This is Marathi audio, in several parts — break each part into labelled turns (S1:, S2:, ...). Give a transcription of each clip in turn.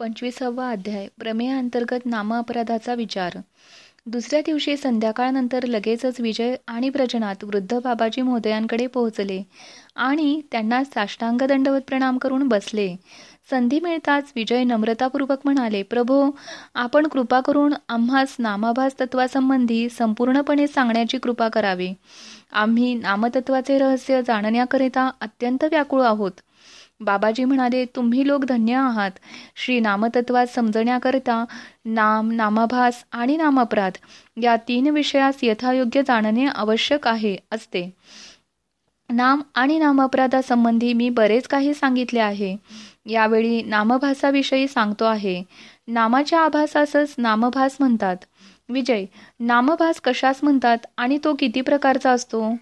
S1: पंचवीसावा अध्याय प्रमेयांतर्गत नामअपराधाचा विचार. दुसऱ्या दिवशी संध्याकाळनंतर लगेचच विजय आणि प्रजनात वृद्ध बाबाजी महोदयांकडे पोहोचले आणि त्यांना साष्टांग दंडवत प्रणाम करून बसले. संधी मिळताच विजय नम्रतापूर्वक म्हणाले प्रभो आपण कृपा करून आम्हास नामाभास तत्वासंबंधी संपूर्णपणे सांगण्याची कृपा करावी. आम्ही नामतत्वाचे रहस्य जाणण्याकरिता अत्यंत व्याकुळ आहोत. बाबाजी म्हणाले तुम्ही लोक धन्य आहात. श्री नामतत्वात समजण्याकरता नाम नामाभास आणि नामापराध या तीन विषयास यथायोग्य जाणणे आवश्यक आहे असते. नाम आणि नामापराधासंबंधी मी बरेच काही सांगितले आहे. यावेळी नामभासाविषयी सांगतो आहे. नामाच्या आभासासच नामभास म्हणतात. विजय नामभास कशास म्हणतात आणि तो किती प्रकारचा असतो?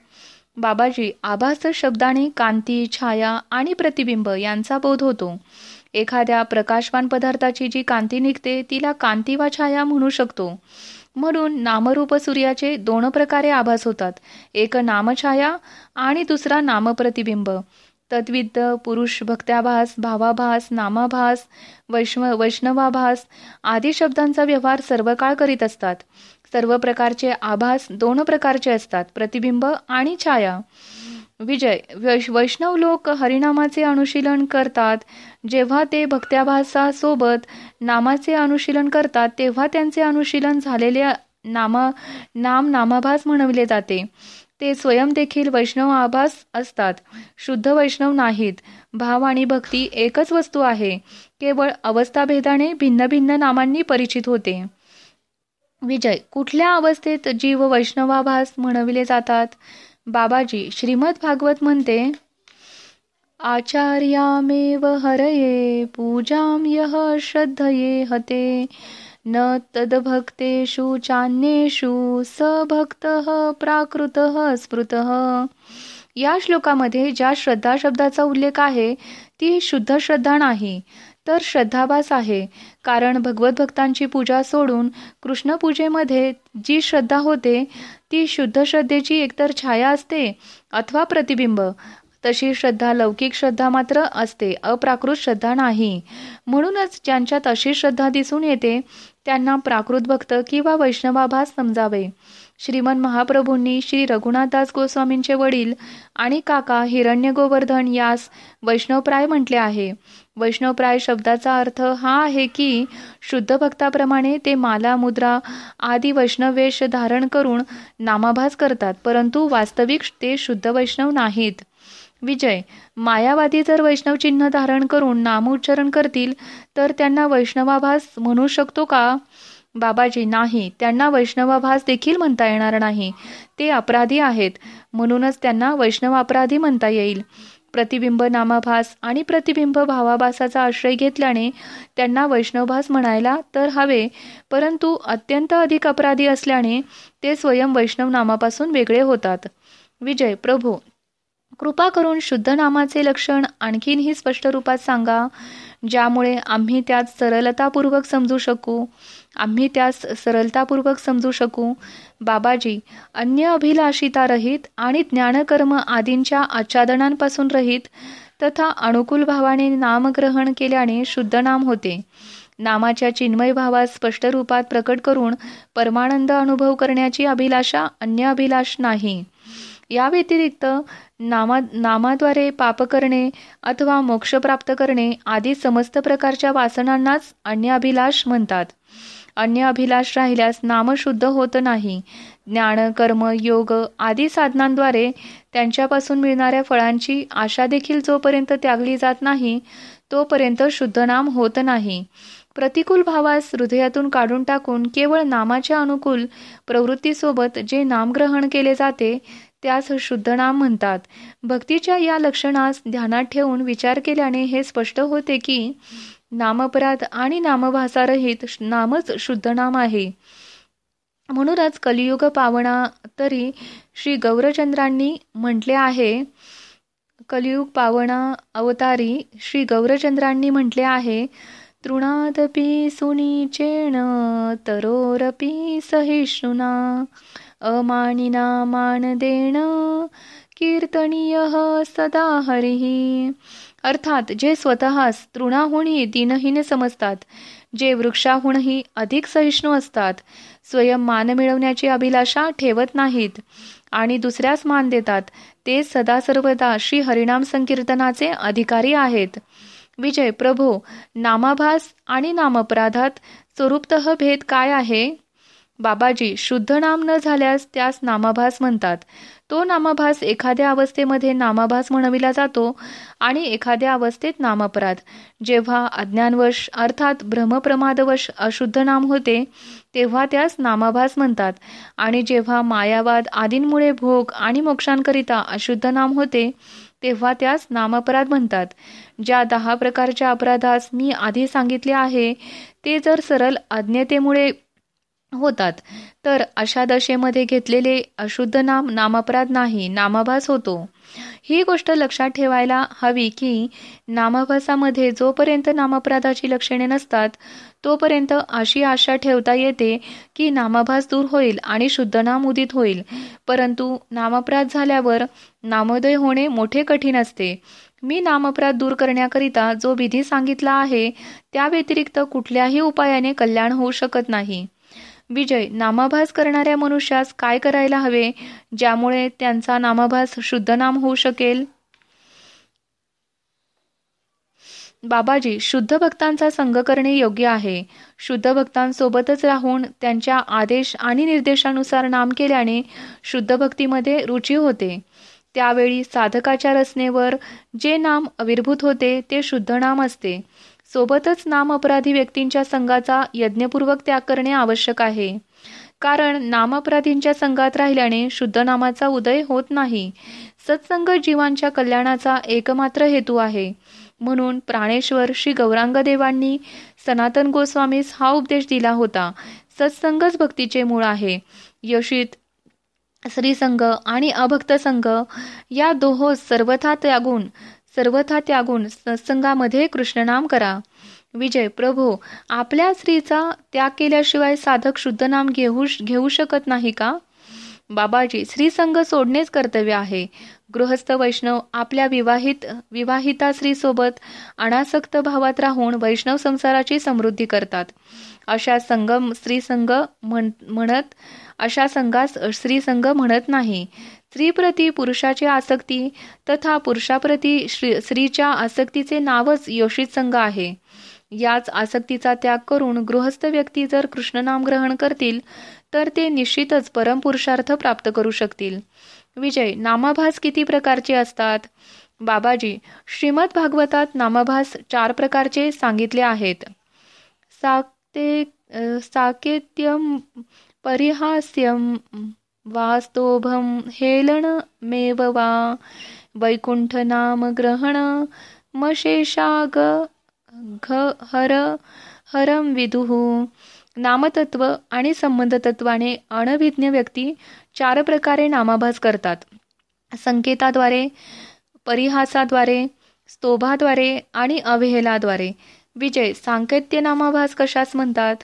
S1: बाबाजी आभास शब्दाने कांती छाया आणि प्रतिबिंब यांचा बोध होतो. एखाद्या प्रकाशवान पदार्थाची जी कांती निघते तिला कांती वा छाया म्हणू शकतो. म्हणून नामरूप सूर्याचे दोन प्रकारे आभास होतात. एक नामछाया आणि दुसरा नामप्रतिबिंब. तद्विद्ध पुरुष भक्त्याभास भावाभास नामाभास वैष्णव वैष्णवाभास आदी शब्दांचा व्यवहार सर्व काळ करीत असतात. सर्व प्रकारचे आभास दोन प्रकारचे असतात प्रतिबिंब आणि छाया. विजय वैष्णव लोक हरिनामाचे अनुशीलन करतात. जेव्हा ते भक्त्याभासासोबत नामाचे अनुशीलन करतात तेव्हा त्यांचे अनुशीलन झालेले नामा नाम नामाभास म्हणविले जाते. ते स्वयं देखील वैष्णव आभास असतात. शुद्ध वैष्णव नाहीत. भाव आणि भक्ती एकच वस्तू आहे. केवळ अवस्थाभेदाने भिन्न भिन्न नामांनी परिचित होते. विजय कुठल्या अवस्थेत जीव वैष्णवाभास म्हणविले जातात? बाबाजी श्रीमद भागवत म्हणते आचार्यामेव हरये पूजाम यह श्रद्धये हते न तद्भक्तेषु चान्येषु स भक्त प्राकृत स्मृत। या श्लोकामध्ये ज्या श्रद्धा शब्दाचा उल्लेख आहे ती शुद्ध श्रद्धा नाही. तर श्रद्धाभास आहे. कारण भगवत भक्तांची पूजा सोडून कृष्ण पूजेमध्ये जी श्रद्धा होते ती शुद्ध श्रद्धेची एकतर छाया असते अथवा प्रतिबिंब. तशी श्रद्धा लौकिक श्रद्धा मात्र असते अप्राकृत श्रद्धा नाही. म्हणूनच ज्यांच्यात अशी श्रद्धा दिसून येते त्यांना प्राकृत भक्त किंवा वैष्णवाभास समजावे. श्रीमन महाप्रभूंनी श्री रघुनाथदास गोस्वामींचे वडील आणि काका हिरण्य गोवर्धन यास वैष्णवप्राय म्हटले आहे. वैष्णवप्राय शब्दाचा अर्थ हा आहे की शुद्ध भक्ताप्रमाणे ते माला मुद्रा आदी वैष्णवेश धारण करून नामाभास करतात परंतु वास्तविक ते शुद्ध वैष्णव नाहीत. विजय मायावादी जर वैष्णव चिन्ह धारण करून नामोच्चारण करतील तर त्यांना वैष्णवाभास म्हणू शकतो का? बाबाजी नाही. त्यांना वैष्णवाभास देखील म्हणता येणार नाही. ते अपराधी आहेत. म्हणूनच त्यांना वैष्णव अपराधी म्हणता येईल. प्रतिबिंब नामाभास आणि प्रतिबिंब भावाभासाचा आश्रय घेतल्याने त्यांना वैष्णवभास म्हणायला तर हवे परंतु अत्यंत अधिक अपराधी असल्याने ते स्वयं वैष्णव नामापासून वेगळे होतात. विजय प्रभू कृपा करून शुद्ध नामाचे लक्षण आणखीनही स्पष्ट रूपात सांगा ज्यामुळे आम्ही त्यात सरलतापूर्वक समजू शकू. आम्ही त्यास सरलतापूर्वक समजू शकू. बाबाजी अन्य अभिलाषिता रहित आणि ज्ञानकर्म आदींच्या आच्छादनांपासून रहित तथा अनुकूल भावाने नामग्रहण केल्याने शुद्ध नाम होते. नामाच्या चिन्मय भावात स्पष्ट रूपात प्रकट करून परमानंद अनुभव करण्याची अभिलाषा अन्य अभिलाष नाही. या व्यतिरिक्त नामा नामाद्वारे पाप करणे अथवा मोक्ष प्राप्त करणे आदी समस्त प्रकारच्या वासनांनाच अन्य अभिलाष म्हणतात. अन्य अभिलाष राहिल्यास नाम शुद्ध होत नाही. ज्ञान कर्म योग आदी साधनांद्वारे त्यांच्यापासून मिळणाऱ्या फळांची आशा देखील जोपर्यंत त्यागली जात नाही तोपर्यंत शुद्ध नाम होत नाही. प्रतिकूल भावास हृदयातून काढून टाकून केवळ नामाच्या अनुकूल प्रवृत्तीसोबत जे नामग्रहण केले जाते त्यास शुद्ध नाम म्हणतात. भक्तीच्या या लक्षणास ध्यानात ठेवून विचार केल्याने हे स्पष्ट होते की नामपराध आणि नामभासारहित नामच शुद्ध नाम आहे. म्हणूनच कलियुग पावणा तरी श्री गौरचंद्रांनी म्हटले आहे कलियुग पावणा अवतारी श्री गौरचंद्रांनी म्हटले आहे तृणादपि सुनीचेण तरोरपी सहिष्णुना अमानिना मान देण कीर्तनीय सदा हरिही अर्थात जे स्वतःस तृणाहूनही दिनहीन समजतात जे वृक्षाहूनही अधिक सहिष्णू असतात स्वयं मान मिळवण्याची अभिलाषा ठेवत नाहीत आणि दुसऱ्यास मान देतात ते सदा सर्वदा श्री हरिणाम संकीर्तनाचे अधिकारी आहेत. विजय प्रभो नामाभास आणि नामपराधात स्वरूपत भेद काय आहे? बाबाजी शुद्ध नाम न झाल्यास त्यास नामाभास म्हणतात. तो नामाभास एखाद्या अवस्थेमध्ये नामाभास म्हणविला जातो आणि एखाद्या अवस्थेत नामपराध. जेव्हा अज्ञानवश अर्थात भ्रमप्रमादवश अशुद्ध नाम होते तेव्हा त्यास नामाभास म्हणतात. आणि जेव्हा मायावाद आदींमुळे भोग आणि मोक्षांकरिता अशुद्ध नाम होते तेव्हा त्यास नामअपराध म्हणतात. ज्या दहा प्रकारच्या अपराधास मी आधी सांगितले आहे ते जर सरळ अज्ञतेमुळे होतात. तर अशा दशेमध्ये घेतलेले अशुद्ध नाम नामापराध नाही नामाभास होतो. ही गोष्ट लक्षात ठेवायला हवी की नामाभासामध्ये जोपर्यंत नामपराधाची लक्षणे नसतात तोपर्यंत अशी आशा ठेवता येते की नामाभास दूर होईल आणि शुद्ध नाम उदित होईल. परंतु नामपराध झाल्यावर नामोदय होणे मोठे कठीण असते. मी नामपराध दूर करण्याकरिता जो विधी सांगितला आहे त्या व्यतिरिक्त कुठल्याही उपायाने कल्याण होऊ शकत नाही. विजय नामाभास करणाऱ्या मनुष्यास काय करायला हवे? ज्यामुळे त्यांचा नामाभास शुद्ध नाम होऊ शकेल? बाबाजी शुद्ध भक्तांचा संग करणे योग्य आहे. शुद्ध भक्तांसोबतच राहून त्यांच्या आदेश आणि निर्देशानुसार नाम केल्याने शुद्ध भक्तीमध्ये रुची होते. त्यावेळी साधकाच्या रचनेवर जे नाम अविर्भूत होते ते शुद्ध नाम असते. सोबतच नामअपराधी व्यक्तींच्या संघाचा यज्ञपूर्वक त्याग करणे आवश्यक आहे. कारण नामअपराधींच्या संघात राहिल्याने शुद्ध नामाचा उदय होत नाही. सत्संग जीवांच्या कल्याणाचा एकमात्र हेतू आहे. म्हणून प्राणेश्वर श्री गौरांग देवांनी सनातन गोस्वामीस हा उपदेश दिला होता. सत्संगच भक्तीचे मूळ आहे. यशित श्रीसंग आणि अभक्त संघ या दोहो सर्वथा त्यागून सर्वथा त्यागून सत्संगामध्ये कृष्णनाम करा. विजय प्रभू आपल्या स्त्रीचा त्याग केल्याशिवाय साधक शुद्ध नाम घेऊ घेऊ शकत नाही का? बाबाजी श्रीसंग सोडणेच कर्तव्य आहे. गृहस्थ वैष्णव आपल्या विवाहित विवाहिता स्त्रीसोबत अनासक्त भावात राहून वैष्णव संसाराची समृद्धी करतात. अशा संगम स्त्रीसंग म्हणत अशा संघास स्त्रीसंग म्हणत नाही. स्त्रीप्रती पुरुषाची आसक्ती तथा पुरुषाप्रती स्त्रीच्या आसक्तीचे नावच योषित संघ आहे. याच आसक्तीचा त्याग करून गृहस्थ व्यक्ती जर कृष्णनाम ग्रहण करतील तर ते निश्चितच परमपुरुषार्थ प्राप्त करू शकतील. विजय नामाभास किती प्रकारचे असतात? बाबाजी श्रीमद भागवतात नामाभास चार प्रकारचे सांगितले आहेत. साके साकेत्यम परिहास्यम वास्तोभम हेलन मेव वा। वैकुंठ नाम ग्रहण मशेषाग घ हर हरम विदुः। नामतत्व आणि संबंध तत्वाने अणविज्ञ व्यक्ती चार प्रकारे नामाभास करतात. संकेताद्वारे परिहासाद्वारे स्तोभाद्वारे आणि अवहेलाद्वारे. विजय सांकेत्य नामाभास कशास म्हणतात?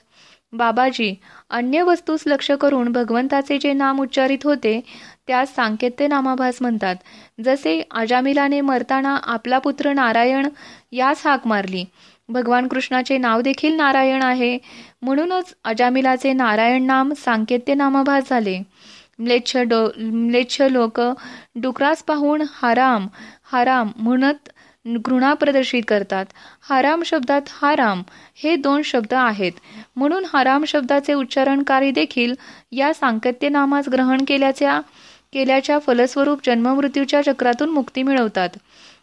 S1: बाबाजी अन्य वस्तूस लक्ष करून भगवंताचे जे नाम उच्चारित होते त्यास सांकेत्य नामाभास म्हणतात. जसे अजामिलाने मरताना आपला पुत्र नारायण यास हाक मारली. भगवान कृष्णाचे नाव देखील नारायण आहे. म्हणूनच अजामिलाचे नारायण नाम सांकेत्य नामाभास झाले. म्लेच्छ डो म्लेच्छ लोक डुकरास पाहून हराम हराम म्हणत घृणा प्रदर्शित करतात. हाराम शब्दात हाराम हे दोन शब्द आहेत. म्हणून हाराम शब्दाचे उच्चारणकारी देखील या सांकत्य नामास ग्रहण केल्याच्या केल्याच्या फलस्वरूप जन्ममृत्यूच्या चक्रातून मुक्ती मिळवतात.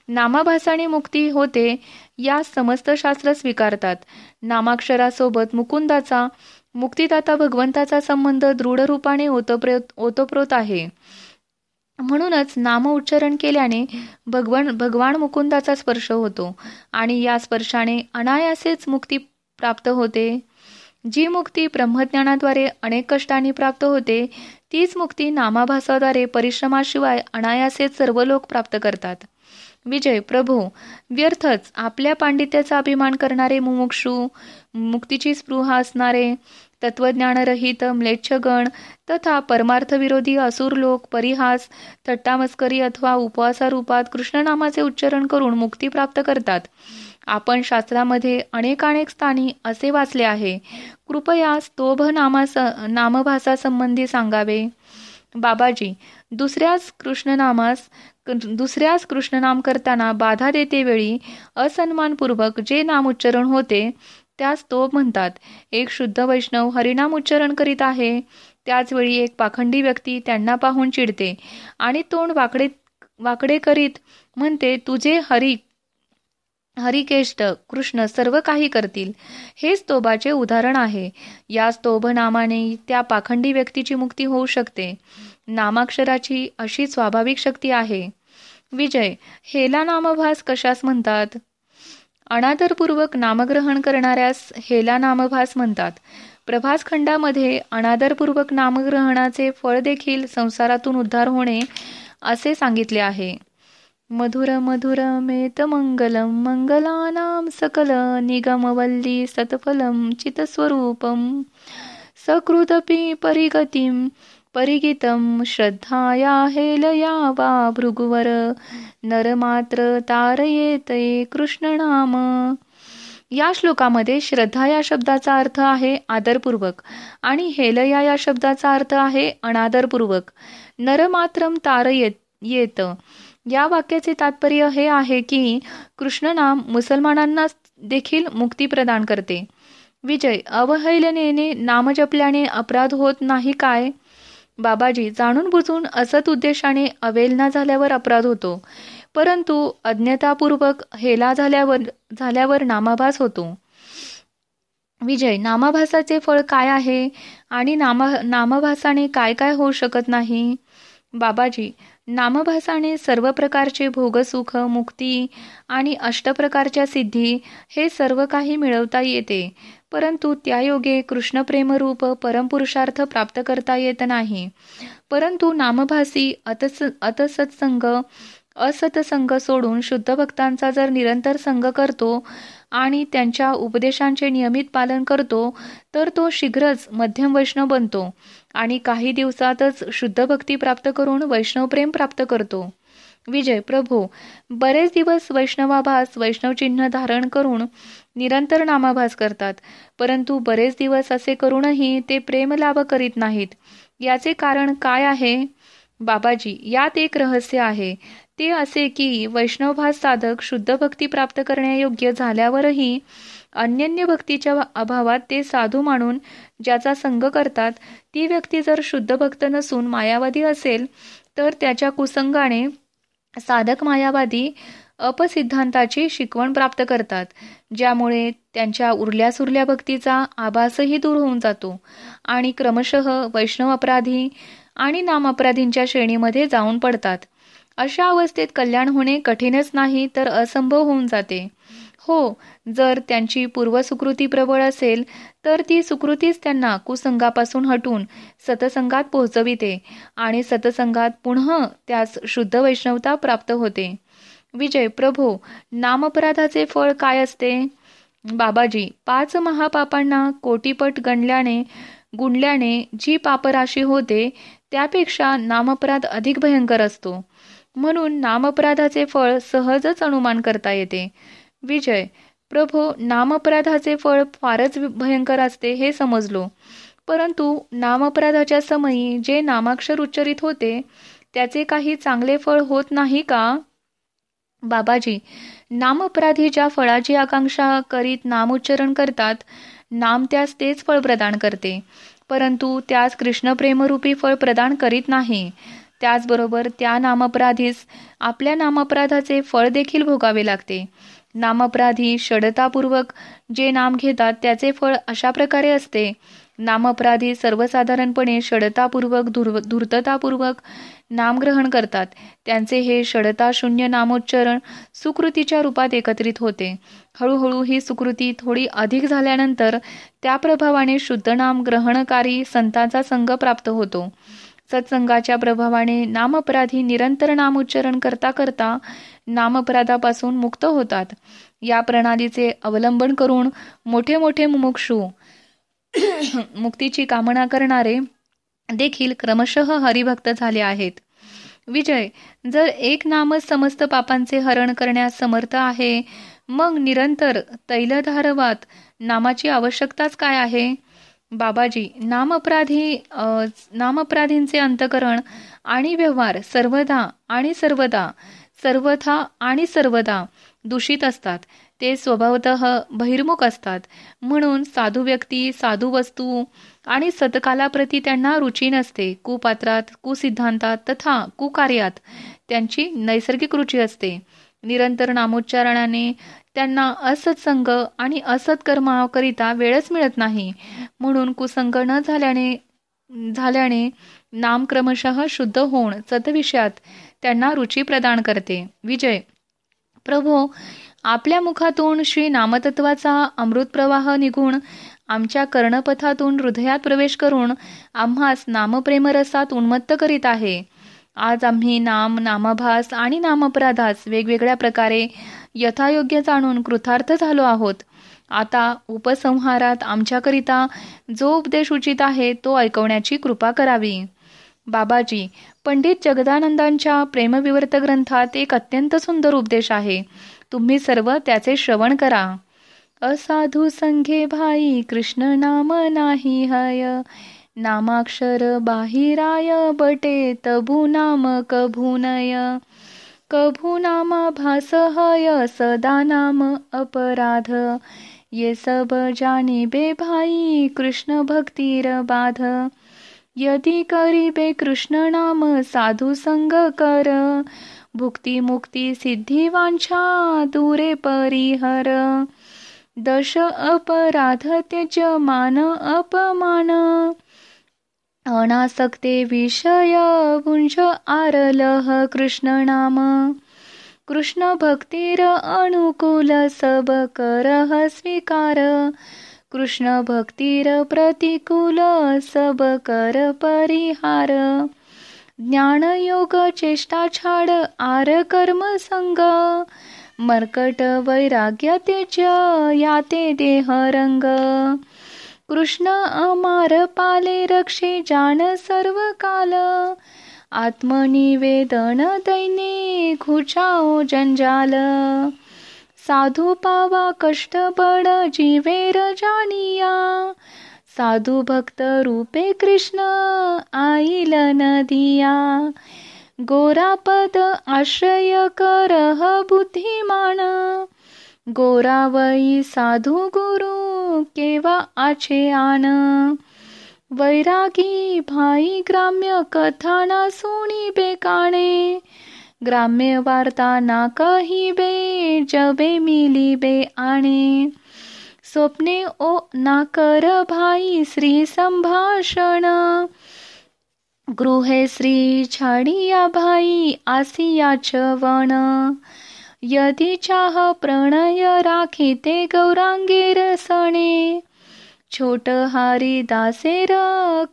S1: नामाभासाने मुक्ती होते या समस्त शास्त्र स्वीकारतात. नामाक्षरासोबत मुकुंदाचा मुक्तिदाता भगवंताचा संबंध दृढ रूपाने ओतप्रोत ओतप्रोत आहे. म्हणूनच नाम उच्चारण केल्याने भगवान भगवान मुकुंदाचा स्पर्श होतो आणि या स्पर्शाने अनायासेच मुक्ती प्राप्त होते. जी मुक्ती ब्रह्मज्ञानाद्वारे अनेक कष्टांनी प्राप्त होते तीच मुक्ती नामाभासाद्वारे परिश्रमाशिवाय अनायासेच सर्व लोक प्राप्त करतात. विजय प्रभू व्यर्थच आपल्या पांडित्याचा अभिमान करणारे मुमुक्षू मुक्तीची स्पृहा असणारे तत्वज्ञानरहित म्लेच्छगण तथा परमार्थविरोधी असुर लोक परिहास थट्टामस्करी अथवा उपवासारूपात कृष्णनामाचे उच्चारण करून मुक्ती प्राप्त करतात. आपण शास्त्रामध्ये अनेकानेक स्थानी असे वाचले आहे. कृपया स्तोभ नामास नामभासासंबंधी सांगावे. बाबाजी दुसऱ्याच कृष्णनामास दुसऱ्याच कृष्णनाम करताना बाधा देते वेळी असन्मानपूर्वक जे नाम उच्चारण होते त्यास तोप म्हणतात एक शुद्ध वैष्णव हरिनाम उच्चारण करीत आहे. त्याचवेळी एक पाखंडी व्यक्ती त्यांना पाहून चिडते आणि तोंड वाकडे वाकडे करीत म्हणते तुझे हरी हरिकेष्ट कृष्ण सर्व काही करतील. हे स्तोभाचे उदाहरण आहे. या स्तोभ नामाने त्या पाखंडी व्यक्तीची मुक्ती होऊ शकते. नामाक्षराची अशी स्वाभाविक शक्ती आहे. विजय हेला नामभास कशास म्हणतात? अनादरपूर्वक नामग्रहण करणाऱ्यास हेला नामभास म्हणतात. प्रभास खंडामध्ये अनादरपूर्वक नामग्रहणाचे फळ देखील संसारातून उद्धार होणे असे सांगितले आहे. मधुर मधुर मेत मंगलम मंगलानाम सकल निगमवल्ली सतफलम चितस्वरूपम सकृतपी परिगतीम परिगितम श्रद्धाया हेलया वा भृगुवर। नरमात्र तारयेते कृष्ण नाम। या श्लोकामध्ये श्रद्धा या शब्दाचा अर्थ आहे आदरपूर्वक आणि हेलया या शब्दाचा अर्थ आहे अनादरपूर्वक। नरमात्रम तारयेत येत या वाक्याचे तात्पर्य हे आहे की कृष्णनाम मुसलमानांना देखील मुक्ती प्रदान करते। विजय अवहेलनेने नाम जपल्याने अपराध होत नाही काय? बाबाजी जाणून बुजून असत उद्देशाने अवेलना झाल्यावर अपराध होतो. परंतु अज्ञतापूर्वक हेला झाल्यावर झाल्यावर नामाभास होतो. विजय नामाभासाचे फळ काय आहे? आणि नामा नामभासाने काय काय होऊ शकत नाही? बाबाजी नामभासाने सर्व प्रकारचे भोगसुख मुक्ती आणि अष्टप्रकारच्या सिद्धी हे सर्व काही मिळवता येते. परंतु त्यायोगे कृष्णप्रेमरूप परमपुरुषार्थ प्राप्त करता येत नाही. परंतु नामभासी अतस अतसत्संग असतसंग सोडून शुद्ध भक्तांचा जर निरंतर संग करतो आणि त्यांच्या उपदेशांचे नियमित पालन करतो तर तो शीघ्रच मध्यम वैष्णव बनतो आणि काही दिवसातच शुद्ध भक्ती प्राप्त करून वैष्णव प्रेम प्राप्त करतो. विजय प्रभू बरेच दिवस वैष्णवाभास वैष्णव चिन्ह धारण करून निरंतर नामाभास करतात. परंतु बरेच दिवस असे करूनही ते प्रेमलाभ करीत नाहीत. याचे कारण काय आहे? बाबाजी यात एक रहस्य आहे. ते असे की वैष्णवभास साधक शुद्ध भक्ती प्राप्त करण्यायोग्य झाल्यावरही अन्यन्य भक्तीच्या अभावात ते साधू मानून ज्याचा संग करतात ती व्यक्ती जर शुद्ध भक्त नसून मायावादी असेल तर त्याच्या कुसंगाने साधक मायावादी अपसिद्धांताची शिकवण प्राप्त करतात ज्यामुळे त्यांच्या उरल्या सुरल्या भक्तीचा आभासही दूर होऊन जातो. आणि क्रमशः वैष्णव अपराधी आणि नामअपराधींच्या श्रेणीमध्ये जाऊन पडतात. अशा अवस्थेत कल्याण होणे कठीणच नाही तर असंभव होऊन जाते. हो जर त्यांची पूर्वसुकृती प्रबळ असेल तर ती सुकृतीच त्यांना कुसंगापासून हटून सतसंगात पोहोचविते आणि सतसंगात पुन्हा त्यास शुद्ध वैष्णवता प्राप्त होते. विजय प्रभो नामपराधाचे फळ काय असते? बाबाजी पाच महापापांना कोटीपट गणल्याने गुणल्याने जी पापराशी होते त्यापेक्षा नामपराध अधिक भयंकर असतो. म्हणून नामपराधाचे फळ सहजच अनुमान करता येते. विजय प्रभो नामपराधाचे फळ फारच भयंकर असते हे समजलो. परंतु नामपराधाच्या समयी जे नामाक्षर उच्चरित होते त्याचे काही चांगले फळ होत नाही का? बाबाजी नामपराधी ज्या फळाची आकांक्षा करीत नामोच्चारण करतात नाम त्यास तेच फळ प्रदान करते. परंतु त्यास कृष्णप्रेमरूपी फळ प्रदान करीत नाही. त्याचबरोबर त्या नामपराधीस आपल्या नामपराधाचे फळ देखील भोगावे लागते. नामपराधी षडतापूर्वक जे नाम घेतात त्याचे फळ अशा प्रकारे असते. नामअपराधी सर्वसाधारणपणे षडतापूर्वक धुर्व धूर्ततापूर्वक नामग्रहण करतात. त्यांचे हे षडताशून्य नामोच्चारण सुकृतीच्या रूपात एकत्रित होते. हळूहळू ही सुकृती थोडी अधिक झाल्यानंतर त्या प्रभावाने शुद्ध नाम ग्रहणकारी संतांचा संघ प्राप्त होतो. सत्संगाच्या प्रभावाने नामअपराधी निरंतर नामोच्चारण करता करता नामपराधापासून मुक्त होतात. या प्रणालीचे अवलंबन करून मोठे मोठे मुमुक्षू मुक्तीची कामना करणारे देखील क्रमशः हरिभक्त झाले आहेत. विजय जर एक नामच समस्त पापांचे हरण करण्यास समर्थ आहे मग निरंतर तैलधारवात नामाची आवश्यकताच काय आहे? बाबाजी नामअपराधी नामअपराधींचे अंतकरण आणि व्यवहार सर्वदा आणि सर्वदा सर्वथा आणि सर्वदा दूषित असतात. ते स्वभावत बहिर्मुख असतात. म्हणून साधू व्यक्ती साधू वस्तू आणि सतकालाप्रती त्यांना रुची नसते. कुपात्रात कुसिद्धांतात तथा कुकार्यात त्यांची नैसर्गिक रुची असते. निरंतर नामोच्चारणाने त्यांना असत्संग आणि असत कर्माकरिता वेळच मिळत नाही. म्हणून कुसंग न झाल्याने झाल्याने नाम क्रमशः शुद्ध होऊन सतविषयात त्यांना रुची प्रदान करते. विजय. प्रभो आपल्या मुखातून श्री नामतत्वाचा अमृत प्रवाह निघून आमच्या कर्णपथातून हृदयात प्रवेश करून आम्हास नामप्रेमरसात उन्मत्त करीत आहे. आज आम्ही नाम नामाभास आणि नामपराधास वेगवेगळ्या प्रकारे यथायोग्य जाणून कृतार्थ झालो आहोत. आता उपसंहारात आमच्याकरिता जो उपदेश उचित आहे तो ऐकवण्याची कृपा करावी. बाबाजी पंडित जगदानंदांच्या प्रेमविवर्त ग्रंथात एक अत्यंत सुंदर उपदेश आहे. तुम्ही सर्व त्याचे श्रवण करा. असाधू संघे भाई कृष्ण नाम नाही हय. नामाक्षर बाहिराय बटे तभू नाम कभूनय कभू नामा भास हय सदा नाम अपराध. ये सब जानी बे भाई कृष्ण भक्तीर बाध. यदि करीबे कृष्ण नाम साधू संग कर. भुक्ती मुक्ती सिद्धी वांछा दूरे परिहर। दश अपराध त्यज मान अपमान। अनासक्ते विषय गुंज आरलह कृष्ण नाम। कृष्ण भक्तीर अनुकूल सब करह स्वीकार। कृष्ण भक्तीर प्रतिकूल सब कर परिहार। ज्ञानयोग चेष्टा छाड आर कर्म संग. मर्कट वैराग्य तेज याते देह रंग. कृष्ण अमार पाले रक्षे जाण सर्व काल. आत्मनिवेदन दैने खुचाओ जंजाल. साधू पावा कष्ट बड जीवेर जानिया. साधू भक्त रूपे कृष्ण आईल नदिया. गोरापद आश्रय करह बुद्धिमान. गोरावई साधू गुरु केवा आचे आन. वैरागी भाई ग्राम्य कथा ना सुणी बेकाणे ग्राम्य वार्ता ना कही बे जबे मिली बे आणे. स्वप्ने ओ नाकर भाई श्री संभाषण. गृहे श्री छाडिया भाई आसिया चवण यदि चाह प्रणय राखी ते गौरांगेर सणे छोट हारी दासेर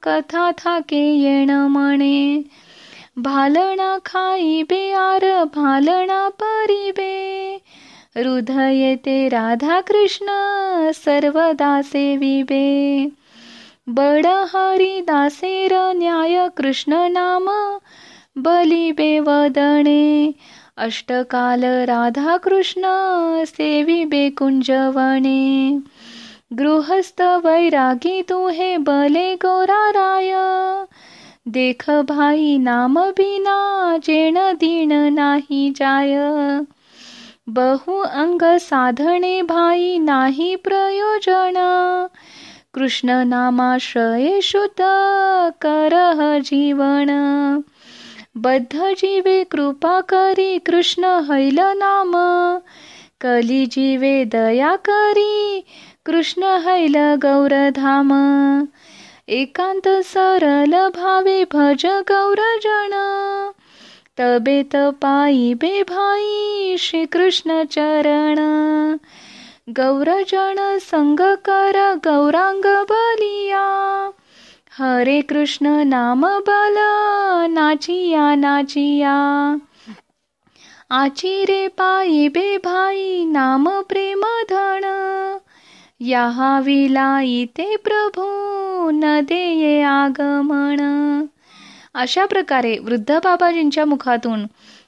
S1: कथा थाके येण म्हणे भालणा खाई बे आर भालणा परी बे हृदये ते राधा कृष्ण सर्वदा सेविबे बड हरी दासेर न्याय कृष्ण नाम बलिबे वदणे अष्टकाल राधा कृष्ण सेविबे कुंजवणे गृहस्थ वैरागी तू हे बले राय। देख भाई नाम बिना जेण दीण नाही जाय। बहु अंग साधने भाई नाही प्रयोजन. कृष्ण नामाश्रये शुद्ध करह जीवन. बद्ध जीवे कृपा करी कृष्ण हैल नाम. कली जीवे दया करी कृष्ण हैल गौरधाम एकांत सरल भावे भज गौरजन. तबेत पायी बे भाई श्री कृष्ण चरण। गौरजन संग कर गौरांग बलिया। हरे कृष्ण नाम बल नाचिया नाचिया। आची रे पायी बे भाई नाम प्रेम धन। या विलाईते प्रभू न देये आगमन। अशा प्रकारे वृद्ध बाबाजींच्या मुखातून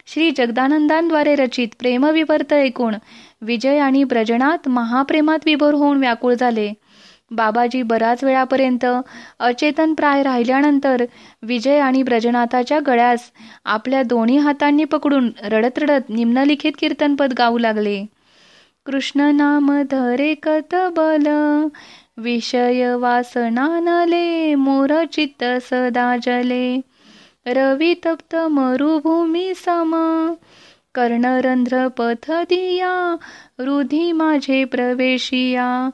S1: श्री जगदानंदांद्वारे रचित प्रेमविवर्त ऐकून विजय आणि ब्रजनात महाप्रेमात विभोर होऊन व्याकुळ झाले. बाबाजी बराच वेळापर्यंत अचेतन प्राय राहिल्यानंतर विजय आणि ब्रजनाथाच्या गळ्यास आपल्या दोन्ही हातांनी पकडून रडत रडत निम्नलिखित कीर्तनपद गाऊ लागले. कृष्ण नाम धरे कत बल विषय वासनानले मोर चित्त सदा जले रवी तप्त मरुभूमी सम। कर्णरंध्र पथ दिया रुधी माझे प्रवेशिया।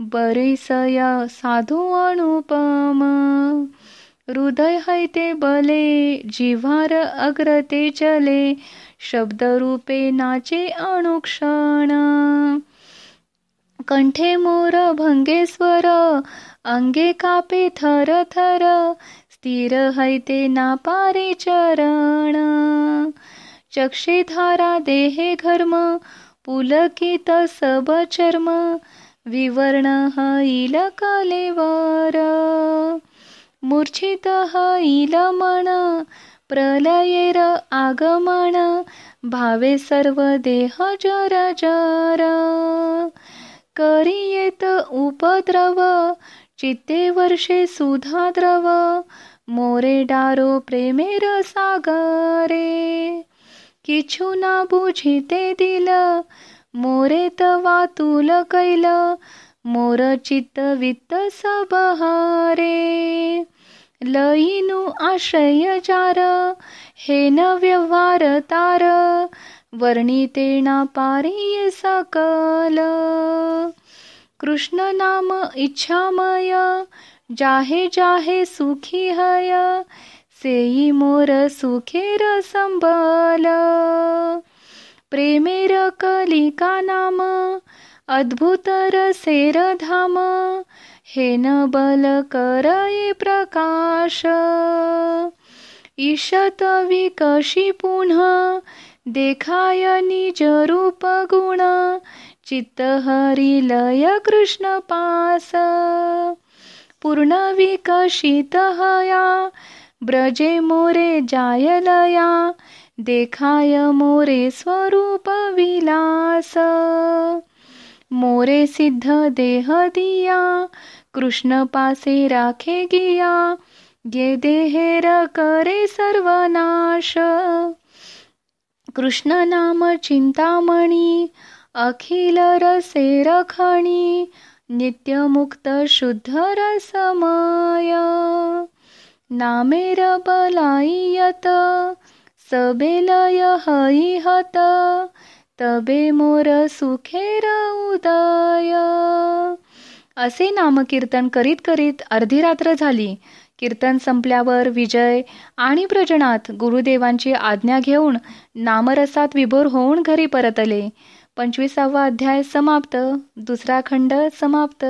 S1: बरिसय साधू अनुपम। हृदय हैते बले जिव्हार अग्रते चले शब्दरूपे नाचे अणुक्षण कंठे मोर भंगेश्वर अंगे कापे थर थर स्थिर हैते ना पारे चरण। चक्षेधारा देहे घर्म पुलकित सब चर्म विवर्ण हैल कलेवर मूर्छित हैल मन प्रलयेर आगमन भावे सर्व देह जर जर। करियेत उपद्रव चित्ते वर्षे सुधा द्रव मोरे डारो प्रेमेर सागरे किछु ना बुझिते दिल मोरे तवा तुल कैल मोर चित्त वित्त सबहारे लईनु आश्रय जार हे न व्यवहार तार वर्णितेना पारिय सकल। कृष्ण नाम इच्छामय जाहे जाहे सुखी हय सेई मोर सुखेर संबल प्रेमेर कलिका नाम अद्भुत रसेर धाम हे न बल करये प्रकाश। ईशत विकशी पुन्हा देखाय निज रूप गुण चित्त हरी लय कृष्ण पास। पूर्ण विकशित हया ब्रजे मोरे जायलया देखाय मोरे स्वरूप विलास। मोरे सिद्ध देह दिया कृष्ण पासे राखे गिया गे देहेर करे सर्वनाश। कृष्ण नाम चिंतामणी अखिल रसे रखणी नित्यमुक्त शुद्ध रसमय. नामेर बलायत सबेलय हत तबे मोर सुखेर उदय असे नामकीर्तन करीत करीत अर्धी रात्र झाली. कीर्तन संपल्यावर विजय आणि प्रजनात गुरुदेवांची आज्ञा घेऊन नामरसात विभोर होऊन घरी परतले. पंचवीसावा अध्याय समाप्त. दुसरा खंड समाप्त.